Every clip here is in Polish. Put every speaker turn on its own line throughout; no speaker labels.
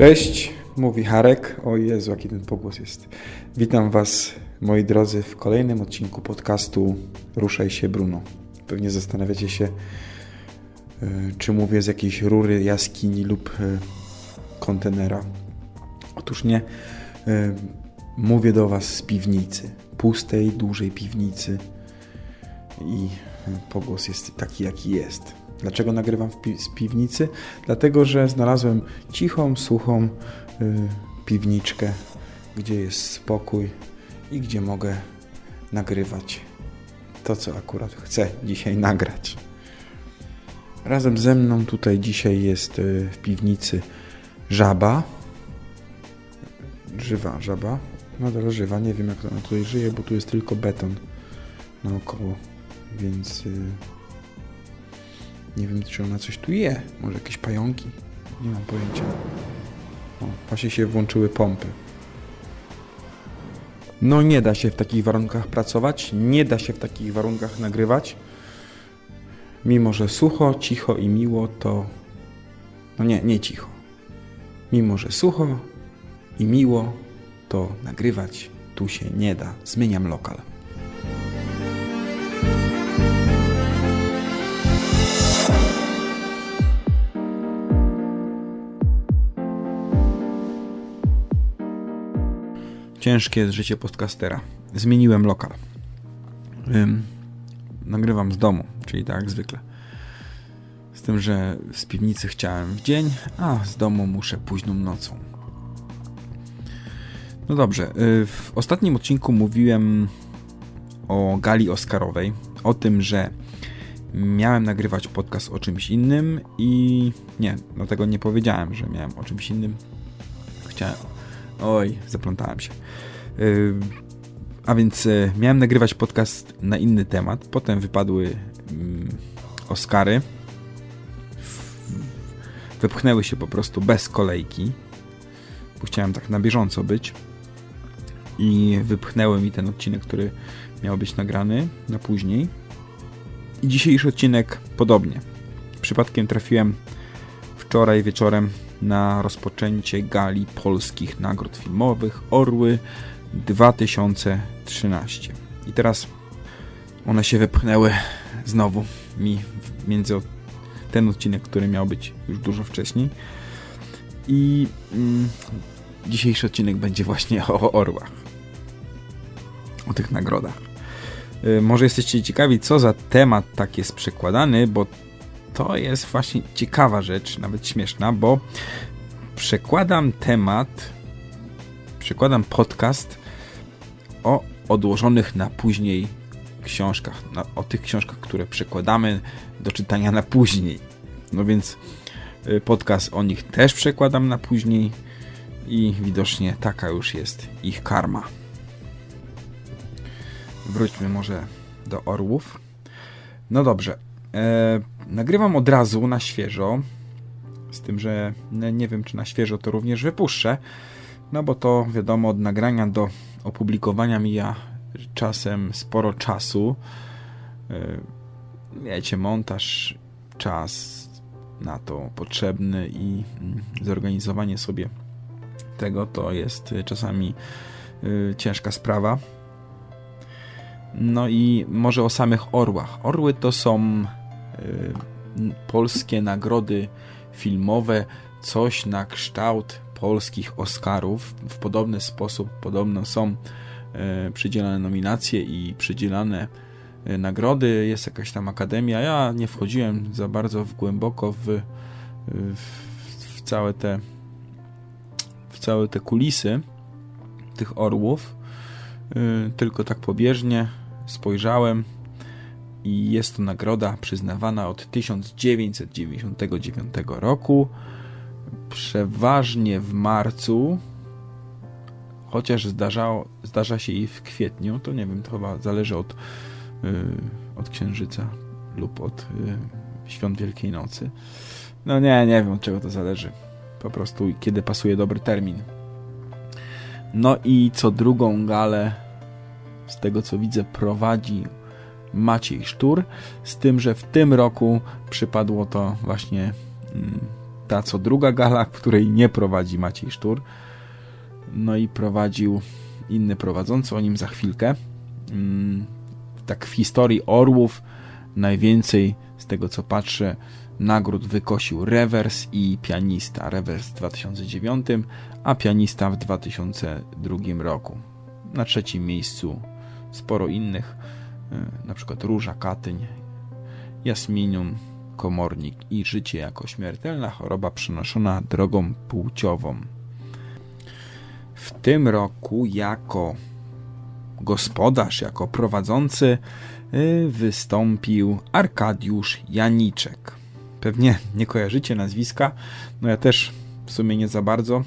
Cześć, mówi Harek. O Jezu, jaki ten pogłos jest. Witam Was, moi drodzy, w kolejnym odcinku podcastu Ruszaj się Bruno. Pewnie zastanawiacie się, e, czy mówię z jakiejś rury, jaskini lub e, kontenera. Otóż nie. E, mówię do Was z piwnicy. Pustej, dużej piwnicy. I pogłos jest taki, jaki jest. Dlaczego nagrywam pi z piwnicy? Dlatego, że znalazłem cichą, suchą y, piwniczkę, gdzie jest spokój i gdzie mogę nagrywać to, co akurat chcę dzisiaj nagrać. Razem ze mną tutaj dzisiaj jest y, w piwnicy żaba. Żywa żaba. Nadal żywa. Nie wiem, jak ona tutaj żyje, bo tu jest tylko beton naokoło. Więc... Y nie wiem, czy ona coś tu je. Może jakieś pająki? Nie mam pojęcia. O, właśnie się włączyły pompy. No nie da się w takich warunkach pracować, nie da się w takich warunkach nagrywać. Mimo, że sucho, cicho i miło, to... No nie, nie cicho. Mimo, że sucho i miło, to nagrywać tu się nie da. Zmieniam lokal. Ciężkie jest życie podcastera. Zmieniłem lokal. Ym, nagrywam z domu, czyli tak jak zwykle. Z tym, że z piwnicy chciałem w dzień, a z domu muszę późną nocą. No dobrze, y, w ostatnim odcinku mówiłem o gali Oscarowej, o tym, że miałem nagrywać podcast o czymś innym i nie, no tego nie powiedziałem, że miałem o czymś innym. Chciałem, Oj, zaplątałem się. Yy, a więc yy, miałem nagrywać podcast na inny temat. Potem wypadły yy, Oscary. Wypchnęły się po prostu bez kolejki. Bo chciałem tak na bieżąco być. I wypchnęły mi ten odcinek, który miał być nagrany na później. I dzisiejszy odcinek podobnie. Przypadkiem trafiłem wczoraj wieczorem na rozpoczęcie gali polskich nagród filmowych Orły 2013. I teraz one się wepchnęły znowu mi między ten odcinek, który miał być już dużo wcześniej. I mm, dzisiejszy odcinek będzie właśnie o orłach. O tych nagrodach. Y, może jesteście ciekawi, co za temat tak jest przekładany, bo to jest właśnie ciekawa rzecz, nawet śmieszna, bo przekładam temat, przekładam podcast o odłożonych na później książkach, o tych książkach, które przekładamy do czytania na później. No więc y, podcast o nich też przekładam na później i widocznie taka już jest ich karma. Wróćmy może do orłów. No dobrze, E, nagrywam od razu na świeżo. Z tym, że nie wiem, czy na świeżo to również wypuszczę. No bo to wiadomo, od nagrania do opublikowania mija czasem sporo czasu. E, wiecie, montaż, czas na to potrzebny i mm, zorganizowanie sobie tego to jest czasami e, ciężka sprawa. No i może o samych orłach. Orły to są Y, polskie nagrody filmowe, coś na kształt polskich Oscarów. W podobny sposób podobno są y, przydzielane nominacje i przydzielane y, nagrody. Jest jakaś tam akademia. Ja nie wchodziłem za bardzo w głęboko w, w całe te w całe te kulisy tych orłów. tylko tak pobieżnie spojrzałem i jest to nagroda przyznawana od 1999 roku, przeważnie w marcu, chociaż zdarzało, zdarza się i w kwietniu, to nie wiem, to chyba zależy od, yy, od księżyca lub od yy, świąt Wielkiej Nocy. No nie, nie wiem od czego to zależy. Po prostu kiedy pasuje dobry termin. No i co drugą galę, z tego co widzę, prowadzi Maciej Sztur, z tym, że w tym roku przypadło to właśnie mm, ta co druga gala, której nie prowadzi Maciej Sztur. No i prowadził inny prowadzący, o nim za chwilkę. Mm, tak w historii Orłów najwięcej z tego co patrzę nagród wykosił Rewers i Pianista. Rewers w 2009, a Pianista w 2002 roku. Na trzecim miejscu sporo innych, na przykład Róża Katyń, Jasminium, Komornik i Życie jako śmiertelna choroba przenoszona drogą płciową. W tym roku jako gospodarz, jako prowadzący e, wystąpił Arkadiusz Janiczek. Pewnie nie kojarzycie nazwiska, no ja też w sumie nie za bardzo.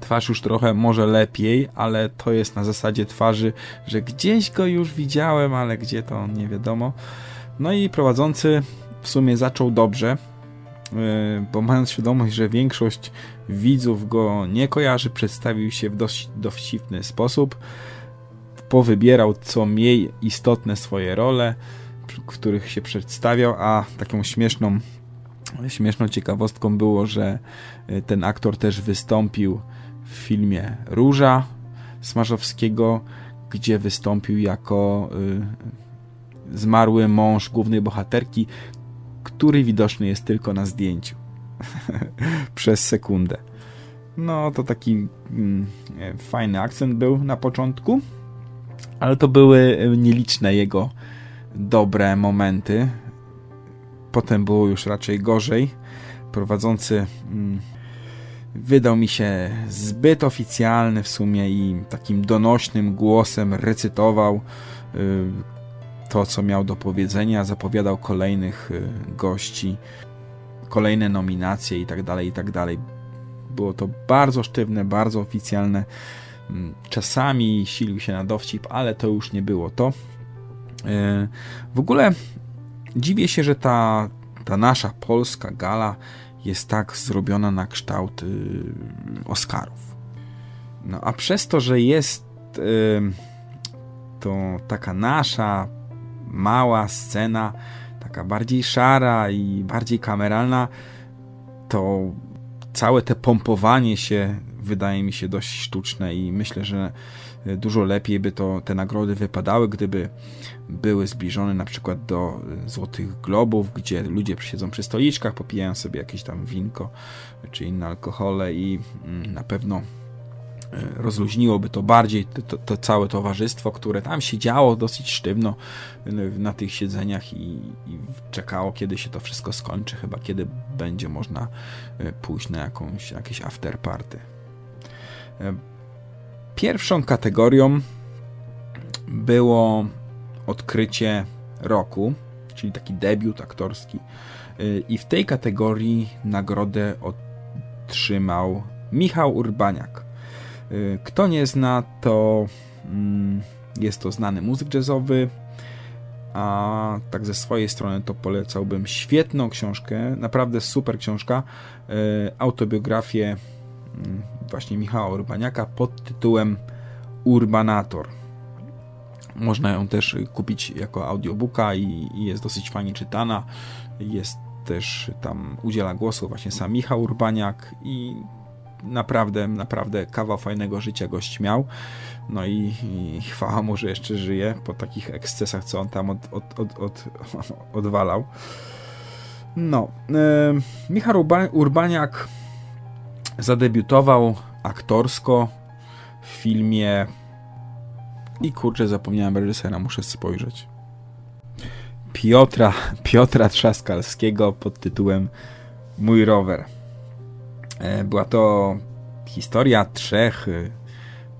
Twarz już trochę może lepiej, ale to jest na zasadzie twarzy, że gdzieś go już widziałem, ale gdzie to nie wiadomo. No i prowadzący w sumie zaczął dobrze, yy, bo mając świadomość, że większość widzów go nie kojarzy, przedstawił się w dość dowcipny sposób. Powybierał co mniej istotne swoje role, w których się przedstawiał, a taką śmieszną Śmieszną ciekawostką było, że y, ten aktor też wystąpił w filmie Róża Smarzowskiego, gdzie wystąpił jako y, zmarły mąż głównej bohaterki, który widoczny jest tylko na zdjęciu przez sekundę. No to taki mm, fajny akcent był na początku, ale to były y, nieliczne jego dobre momenty potem było już raczej gorzej. Prowadzący mm, wydał mi się zbyt oficjalny w sumie i takim donośnym głosem recytował y, to, co miał do powiedzenia, zapowiadał kolejnych y, gości, kolejne nominacje i tak dalej, i tak dalej. Było to bardzo sztywne, bardzo oficjalne. Mm, czasami silił się na dowcip, ale to już nie było to. Y, w ogóle Dziwię się, że ta, ta nasza polska gala jest tak zrobiona na kształt y, Oscarów. No a przez to, że jest y, to taka nasza mała scena, taka bardziej szara i bardziej kameralna, to całe te pompowanie się wydaje mi się dość sztuczne i myślę, że dużo lepiej by to te nagrody wypadały, gdyby były zbliżone na przykład do Złotych Globów, gdzie ludzie siedzą przy stoliczkach, popijają sobie jakieś tam winko czy inne alkohole i mm, na pewno e, rozluźniłoby to bardziej to, to, całe towarzystwo, które tam siedziało dosyć sztywno na tych siedzeniach i, i, czekało, kiedy się to wszystko skończy, chyba kiedy będzie można pójść na jakąś, jakieś afterparty. Pierwszą kategorią było odkrycie roku, czyli taki debiut aktorski. I w tej kategorii nagrodę otrzymał Michał Urbaniak. Kto nie zna, to mm, jest to znany muzyk jazzowy, a tak ze swojej strony to polecałbym świetną książkę, naprawdę super książka, autobiografię mm, właśnie Michała Urbaniaka pod tytułem Urbanator. Można ją też kupić jako audiobooka i, jest dosyć fajnie czytana. Jest też tam udziela głosu właśnie sam Michał Urbaniak i naprawdę, naprawdę kawał fajnego życia gość miał. No i, i chwała mu, że jeszcze żyje po takich ekscesach, co on tam od, od, od, od odwalał. No, e, Michał Urbaniak zadebiutował aktorsko w filmie i kurczę, zapomniałem reżysera, muszę spojrzeć. Piotra, Piotra Trzaskalskiego pod tytułem Mój rower. E, była to historia trzech e,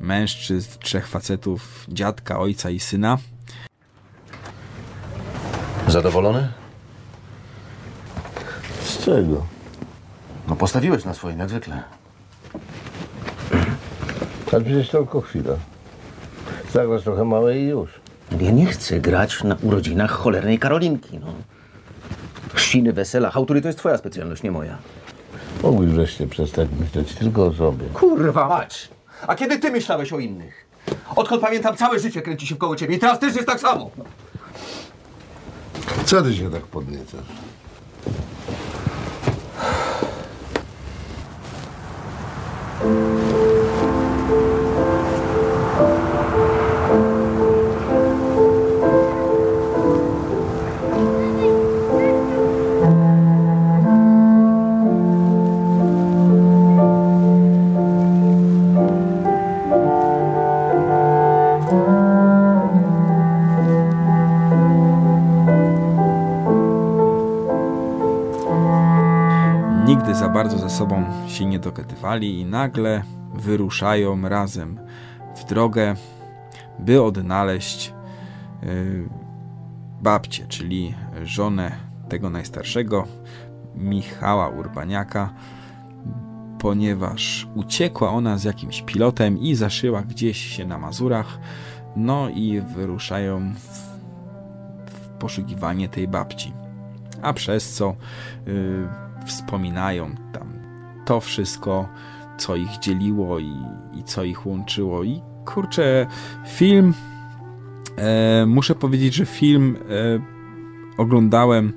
mężczyzn, trzech facetów, dziadka, ojca i syna.
Zadowolony?
Z czego?
No postawiłeś na swoim, jak zwykle.
Ale przecież tylko chwila. Zagrasz trochę małe i już.
Ja nie chcę grać na urodzinach cholernej Karolinki, no. Chrzciny, wesela, hałtury to jest twoja specjalność, nie moja.
Mógłbyś wreszcie przestać myśleć tylko o sobie.
Kurwa mać! A kiedy ty myślałeś o innych? Odkąd pamiętam, całe życie kręci się wkoło ciebie i teraz też jest tak samo.
Co ty się tak podniecasz?
Sobą się nie dogadywali i nagle wyruszają razem w drogę, by odnaleźć y, babcię, czyli żonę tego najstarszego, Michała Urbaniaka, ponieważ uciekła ona z jakimś pilotem i zaszyła gdzieś się na Mazurach. No i wyruszają w, w poszukiwanie tej babci. A przez co y, wspominają tam to wszystko, co ich dzieliło i, i co ich łączyło. I kurczę, film. E, muszę powiedzieć, że film e, oglądałem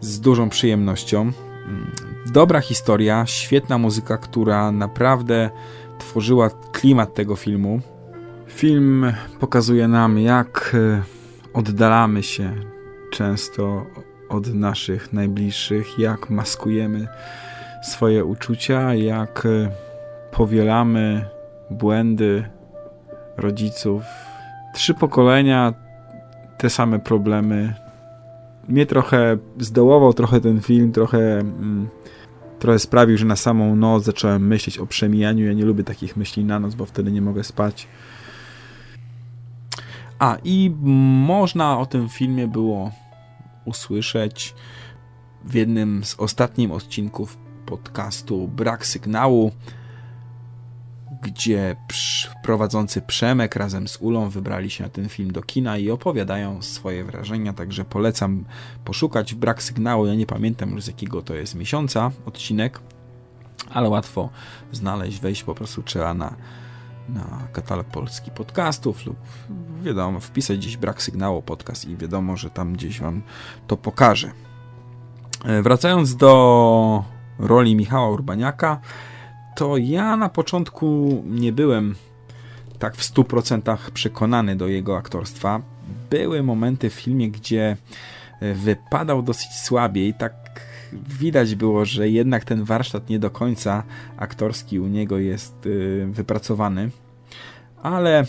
z dużą przyjemnością. Mm, Dobra historia, świetna muzyka, która naprawdę tworzyła klimat tego filmu. Film pokazuje nam, jak e, oddalamy się często od naszych najbliższych, jak maskujemy swoje uczucia, jak e, powielamy błędy rodziców. Trzy pokolenia, te same problemy. Mnie trochę zdołował trochę ten film, trochę, mm, trochę sprawił, że na samą noc zacząłem myśleć o przemijaniu. Ja nie lubię takich myśli na noc, bo wtedy nie mogę spać. A i można o tym filmie było usłyszeć w jednym z ostatnich odcinków podcastu Brak Sygnału, gdzie prowadzący Przemek razem z Ulą wybrali się na ten film do kina i opowiadają swoje wrażenia, także polecam poszukać Brak Sygnału. Ja nie pamiętam już z jakiego to jest miesiąca odcinek, ale łatwo znaleźć, wejść po prostu trzeba na, na katalog polski podcastów lub wiadomo, wpisać gdzieś brak sygnału podcast i wiadomo, że tam gdzieś wam to pokaże. Wracając do roli Michała Urbaniaka, to ja na początku nie byłem tak w 100% przekonany do jego aktorstwa. Były momenty w filmie, gdzie wypadał dosyć słabiej, tak widać było, że jednak ten warsztat nie do końca aktorski u niego jest wypracowany, ale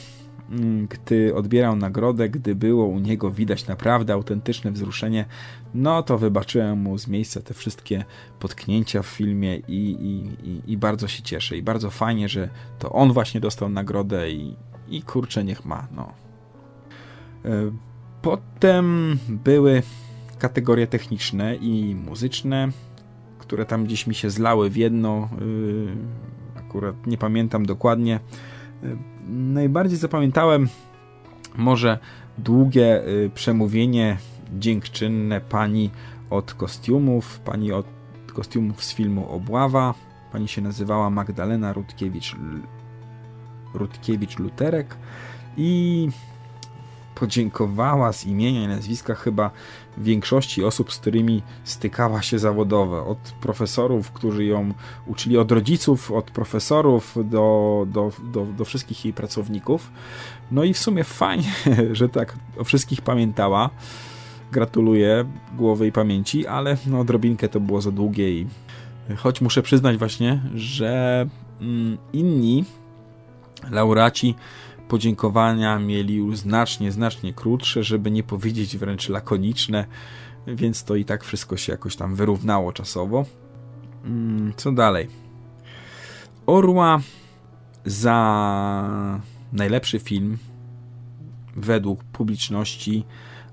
gdy odbierał nagrodę, gdy było u niego widać naprawdę autentyczne wzruszenie, no to wybaczyłem mu z miejsca te wszystkie potknięcia w filmie i, i, i, i bardzo się cieszę. I bardzo fajnie, że to on właśnie dostał nagrodę i, i kurczę, niech ma. No. Potem były kategorie techniczne i muzyczne, które tam gdzieś mi się zlały w jedno. Akurat nie pamiętam dokładnie najbardziej zapamiętałem może długie przemówienie dziękczynne pani od kostiumów, pani od kostiumów z filmu Obława. Pani się nazywała Magdalena Rutkiewicz, Rutkiewicz-Luterek i podziękowała z imienia i nazwiska chyba większości osób, z którymi stykała się zawodowo. Od profesorów, którzy ją uczyli, od rodziców, od profesorów do, do, do, do wszystkich jej pracowników. No i w sumie fajnie, że tak o wszystkich pamiętała. Gratuluję głowy i pamięci, ale no odrobinkę to było za długie i choć muszę przyznać właśnie, że mm, inni laureaci podziękowania mieli już znacznie, znacznie krótsze, żeby nie powiedzieć wręcz lakoniczne, więc to i tak wszystko się jakoś tam wyrównało czasowo. Co dalej? Orła za najlepszy film według publiczności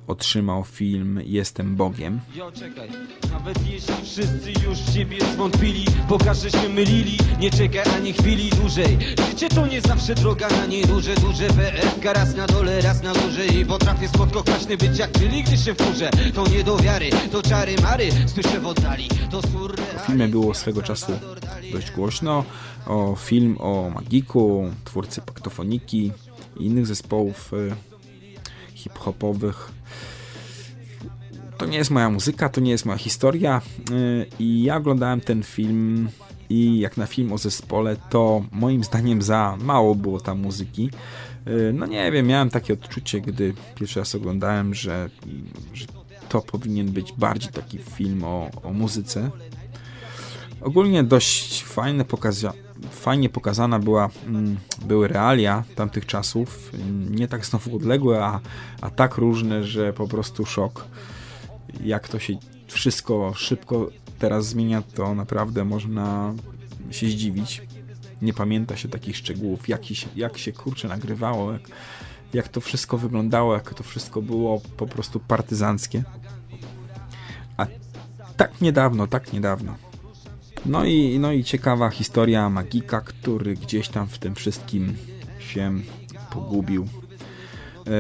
otrzymał film Jestem Bogiem.
Jo, czekaj, nawet jeśli wszyscy już zwątpili się mylili, nie czekaj ani chwili dłużej. To nie zawsze droga na niej duże, duże raz na dole, raz na górze I potrafię słodko kwaśny być jak czyli gdy się wkurzę To nie do wiary, to czary mary, słyszę w oddali To
filmie było swego czasu dość głośno. O film o Magiku, twórcy Paktofoniki i innych zespołów y, hip-hopowych. To nie jest moja muzyka, to nie jest moja historia y, i ja oglądałem ten film i jak na film o zespole, to moim zdaniem za mało było tam muzyki. Y, No nie wiem, miałem takie odczucie, gdy pierwszy raz oglądałem, że, że to powinien być bardziej taki film o, o muzyce. Ogólnie dość fajne pokaza fajnie pokazana była, mm, były realia tamtych czasów. Nie tak znowu odległe, a, a tak różne, że po prostu szok. Jak to się wszystko szybko teraz zmienia, to naprawdę można się zdziwić. Nie pamięta się takich szczegółów, jak się, jak się kurczę nagrywało, jak, jak to wszystko wyglądało, jak to wszystko było po prostu partyzanckie. A tak niedawno, tak niedawno. No i, no i ciekawa historia magika, który gdzieś tam w tym wszystkim się pogubił. E,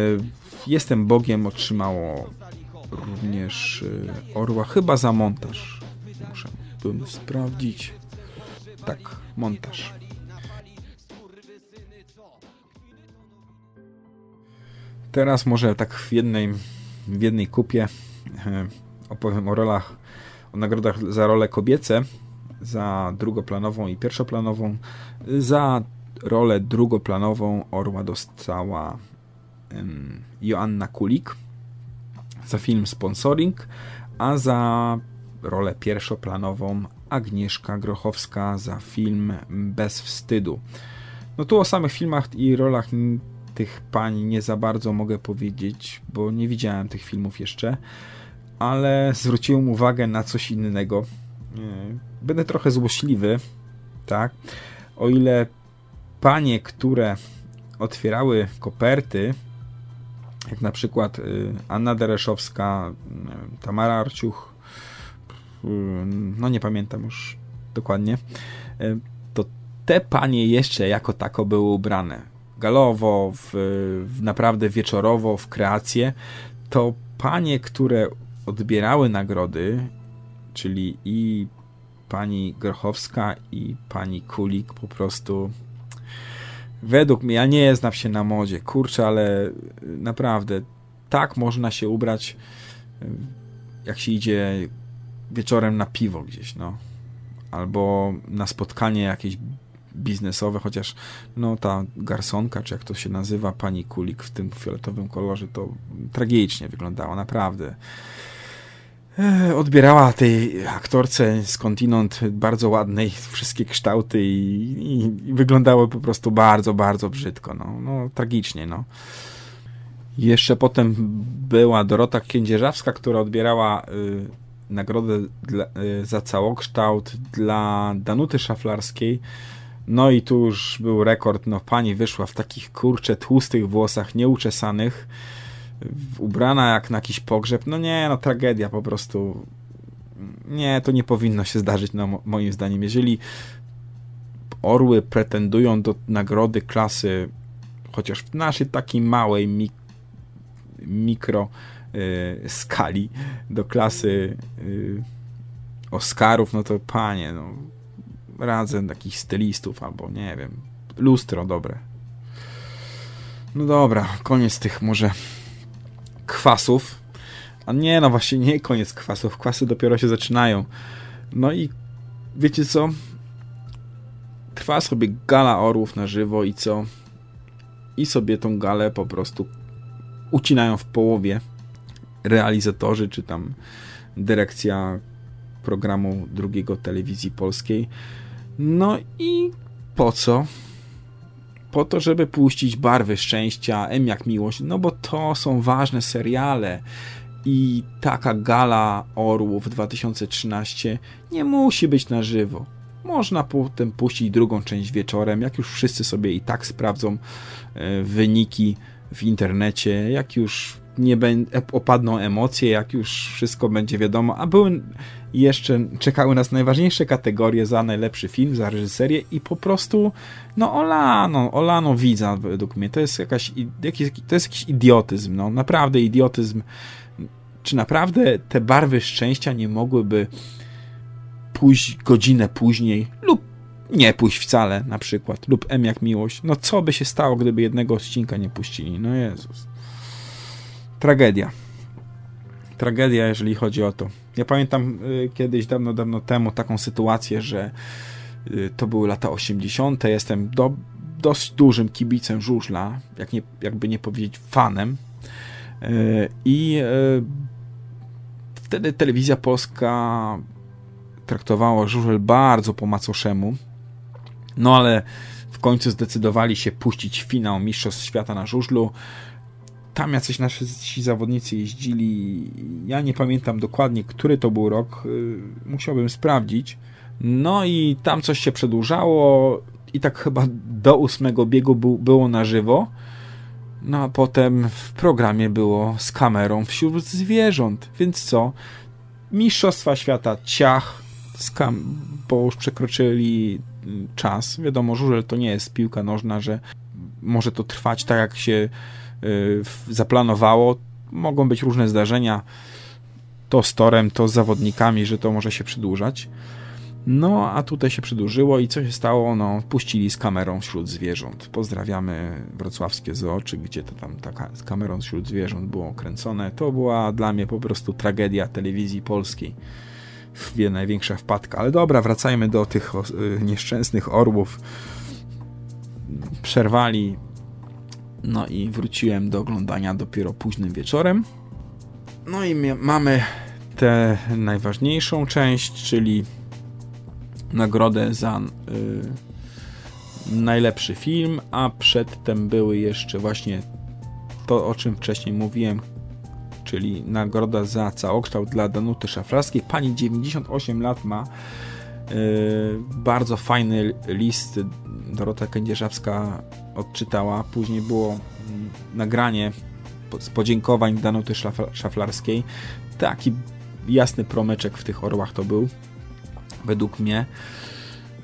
Jestem Bogiem otrzymało również e, Orła, chyba za montaż. Muszę bym sprawdzić. Tak, montaż. Teraz może tak w jednej, w jednej kupie e, opowiem o rolach, o nagrodach za role kobiece, za drugoplanową i pierwszoplanową. Za rolę drugoplanową Orła dostała em, Joanna Kulik za film Sponsoring, a za rolę pierwszoplanową Agnieszka Grochowska za film Bez Wstydu. No tu o samych filmach i rolach tych pań nie za bardzo mogę powiedzieć, bo nie widziałem tych filmów jeszcze, ale zwróciłem uwagę na coś innego. Będę trochę złośliwy, tak? O ile panie, które otwierały koperty, jak na przykład y, Anna Dereszowska, Tamara Arciuch, y, no nie pamiętam już dokładnie, y, to te panie jeszcze jako tako były ubrane. Galowo, w, w naprawdę wieczorowo, w kreację, to panie, które odbierały nagrody, czyli i pani Grochowska i pani Kulik po prostu według mnie, ja nie znam się na modzie, kurczę, ale naprawdę tak można się ubrać jak się idzie wieczorem na piwo gdzieś, no. Albo na spotkanie jakieś biznesowe, chociaż no ta garsonka, czy jak to się nazywa, pani Kulik w tym fioletowym kolorze, to tragicznie wyglądała, naprawdę. E, Odbierała tej aktorce skądinąd bardzo ładnej wszystkie kształty i, i, i wyglądały po prostu bardzo, bardzo brzydko, no, no tragicznie, no. Jeszcze potem była Dorota Kędzierzawska, która odbierała y, nagrodę dla, y, za całokształt dla Danuty Szaflarskiej. No i tu już był rekord, no pani wyszła w takich kurcze tłustych włosach, nieuczesanych, ubrana jak na jakiś pogrzeb. No nie, no tragedia po prostu. Nie, to nie powinno się zdarzyć, no, mo- moim zdaniem. Jeżeli orły pretendują do nagrody klasy, chociaż w naszej takiej małej mi, mikro y, skali, do klasy y, Oscarów, no to panie, no radzę takich stylistów albo nie wiem, lustro dobre. No dobra, koniec tych może kwasów. A nie, no właśnie nie koniec kwasów. Kwasy dopiero się zaczynają. No i wiecie co? Trwa sobie gala orłów na żywo i co? I sobie tą galę po prostu ucinają w połowie realizatorzy, czy tam dyrekcja programu drugiego telewizji polskiej. No i po co? Po to, żeby puścić barwy szczęścia, M jak miłość, no bo to są ważne seriale. I taka gala Orłów 2013 nie musi być na żywo. można potem puścić drugą część wieczorem, jak już wszyscy sobie i tak sprawdzą e, wyniki w internecie, jak już nie opadną emocje, jak już wszystko będzie wiadomo, a były jeszcze, czekały nas najważniejsze kategorie za najlepszy film, za reżyserię i po prostu, no olano, olano widza według mnie, to jest jakaś, jakiś, to jest jakiś idiotyzm, no. Naprawdę idiotyzm, czy naprawdę te barwy szczęścia nie mogłyby pójść godzinę później lub nie pójść wcale na przykład, lub M jak miłość, no co by się stało, gdyby jednego odcinka nie puścili, no Jezus tragedia. Tragedia, jeżeli chodzi o to. Ja pamiętam y, kiedyś, dawno, dawno temu, taką sytuację, że y, to były lata 80. Jestem do, dość dużym kibicem żużla, jak nie, jakby nie powiedzieć fanem. Y, I wtedy telewizja polska traktowała żużel bardzo po macoszemu. No ale w końcu zdecydowali się puścić finał Mistrzostw Świata na żużlu tam jacyś nasi zawodnicy jeździli. Ja nie pamiętam dokładnie, który to był rok. Y, musiałbym sprawdzić. No i tam coś się przedłużało i tak chyba do ósmego biegu był, było na żywo. No a potem w programie było z kamerą wśród zwierząt. Więc co? Mistrzostwa świata ciach, bo już przekroczyli czas. Wiadomo, żużel to nie jest piłka nożna, że może to trwać tak jak się zaplanowało. Mogą być różne zdarzenia, to z torem, to z zawodnikami, że to może się przedłużać. No, a tutaj się przedłużyło i co się stało? No, puścili z kamerą wśród zwierząt. Pozdrawiamy wrocławskie zooczy, gdzie to tam z kamerą wśród zwierząt było kręcone. To była dla mnie po prostu tragedia telewizji polskiej. Wie, największa wpadka. Ale dobra, wracajmy do tych y, nieszczęsnych orłów. Przerwali no i wróciłem do oglądania dopiero późnym wieczorem. No i mamy tę najważniejszą część, czyli nagrodę za y, najlepszy film, a przedtem były jeszcze właśnie to, o czym wcześniej mówiłem, czyli nagroda za całokształt dla Danuty Szaflarskiej. Pani 98 lat ma. Y, bardzo fajny list Dorota Kędzierzawska odczytała. Później było mm, nagranie z podziękowań Danuty Szaflarskiej. Taki jasny promyczek w tych orłach to był, według mnie.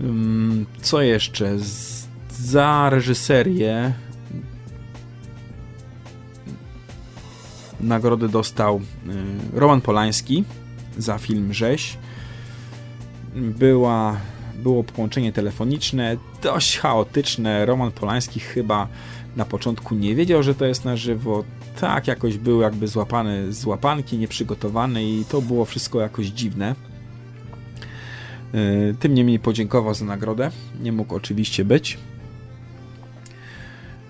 Mm, co jeszcze? Za reżyserię nagrodę dostał y, Roman Polański za film Rzeź. Była było połączenie telefoniczne, dość chaotyczne. Roman Polański chyba na początku nie wiedział, że to jest na żywo. Tak, jakoś był jakby złapany z łapanki, nieprzygotowany i to było wszystko jakoś dziwne. E, tym niemniej podziękował za nagrodę. Nie mógł oczywiście być.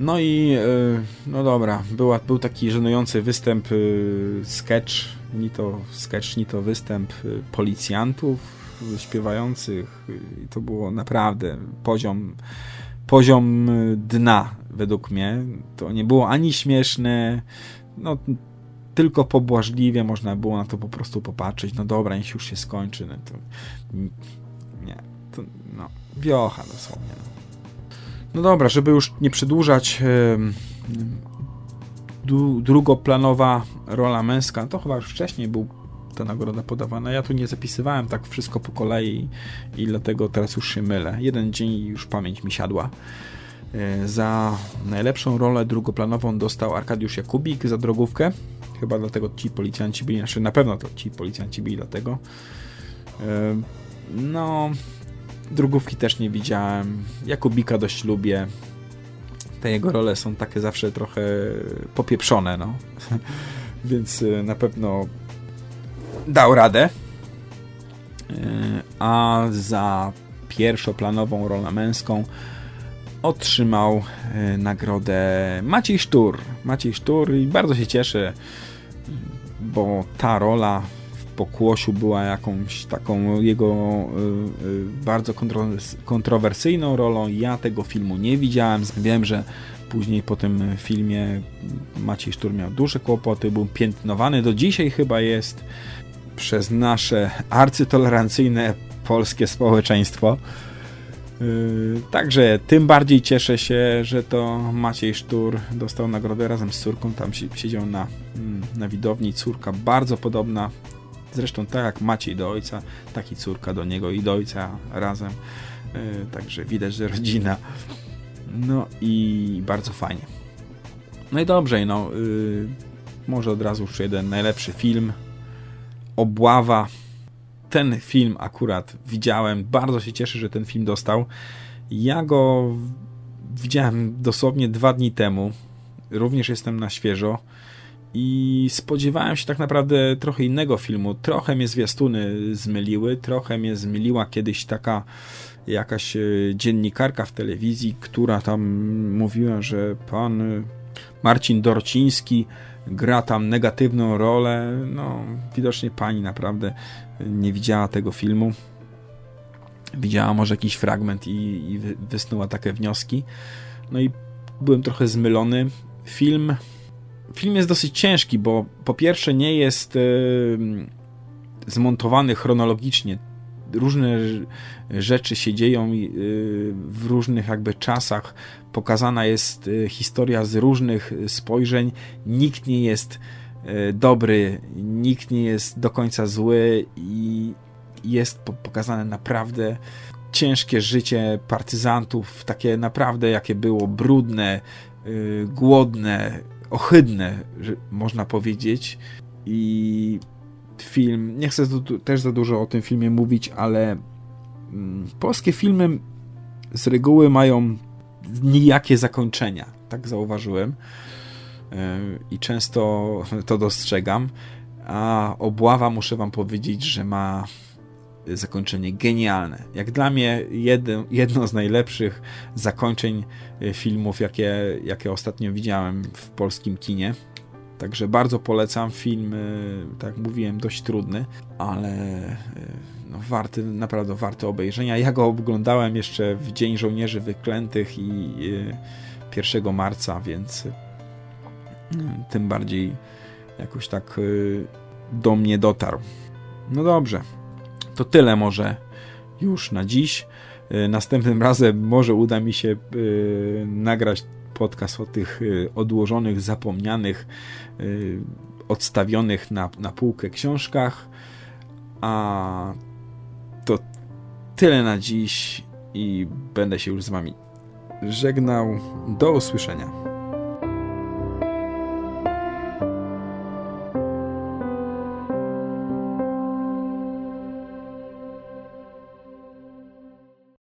No i e, no dobra, była, był taki żenujący występ, e, sketch, ni to sketch, ni to występ policjantów śpiewających i to było naprawdę poziom, poziom dna według mnie. To nie było ani śmieszne, no tylko pobłażliwie można było na to po prostu popatrzeć. No dobra, niech już się skończy. No to, nie, to, no, wiocha dosłownie. No. no dobra, żeby już nie przedłużać, drugoplanowa rola męska, to chyba już wcześniej był ta nagroda podawana. Ja tu nie zapisywałem tak wszystko po kolei i dlatego teraz już się mylę. Jeden dzień już pamięć mi siadła. E, za najlepszą rolę drugoplanową dostał Arkadiusz Jakubik za drogówkę. Chyba dlatego ci policjanci byli, znaczy na pewno to ci policjanci byli dlatego. E, no, drugówki też nie widziałem. Jakubika dość lubię. Te jego role są takie zawsze trochę popieprzone, no. Więc e, na pewno dał radę. E, a za pierwszoplanową rolę męską otrzymał e, nagrodę Maciej Sztur. Maciej Sztur i bardzo się cieszę, bo ta rola w pokłosiu była jakąś taką jego e, bardzo kontrowersyjną rolą. Ja tego filmu nie widziałem. Wiem, że później po tym filmie Maciej Sztur miał duże kłopoty, był piętnowany, do dzisiaj chyba jest przez nasze arcytolerancyjne polskie społeczeństwo. Yy, Także tym bardziej cieszę się, że to Maciej Sztur dostał nagrodę razem z córką. Tam si- siedział na, mm, na widowni. Córka bardzo podobna. Zresztą tak jak Maciej do ojca, tak i córka do niego i do ojca razem. Yy, Także widać, że rodzina. No i bardzo fajnie. No i dobrze, no. Yy, może od razu już jeden najlepszy film. Obława ten film akurat widziałem. Bardzo się cieszę, że ten film dostał. Ja go widziałem dosłownie dwa dni temu. Również jestem na świeżo. I spodziewałem się tak naprawdę trochę innego filmu. Trochę mnie zwiastuny zmyliły. Trochę mnie zmyliła kiedyś taka jakaś e, dziennikarka w telewizji, która tam mówiła, że pan Marcin Dorciński gra tam negatywną rolę. No, widocznie pani naprawdę nie widziała tego filmu. Widziała może jakiś fragment i, i wy- wysnuła takie wnioski. No i byłem trochę zmylony. Film, film jest dosyć ciężki, bo po pierwsze nie jest e, zmontowany chronologicznie. Różne rz- rzeczy się dzieją e, w różnych jakby czasach. Pokazana jest e, historia z różnych spojrzeń. Nikt nie jest dobry, nikt nie jest do końca zły i jest po- pokazane naprawdę ciężkie życie partyzantów, takie naprawdę jakie było brudne, y, głodne, ohydne, można powiedzieć. I film, nie chcę też za dużo o tym filmie mówić, ale mm, polskie filmy z reguły mają nijakie zakończenia. Tak zauważyłem. Y, I często to dostrzegam. A obława, muszę Wam powiedzieć, że ma zakończenie genialne. Jak dla mnie jedno, jedno z najlepszych zakończeń y, filmów, jakie, jakie ostatnio widziałem w polskim kinie. Także bardzo polecam film, y, tak mówiłem, dość trudny, ale y, no, warty, naprawdę warty obejrzenia. Ja go oglądałem jeszcze w Dzień Żołnierzy Wyklętych i y, 1 marca, więc y, tym bardziej jakoś tak y, do mnie dotarł. No dobrze, to tyle może już na dziś. Y, Następnym razem może uda mi się y, nagrać podcast o tych y, odłożonych, zapomnianych, y, odstawionych na, na półkę książkach. A to tyle na dziś i będę się już z Wami żegnał. Do usłyszenia.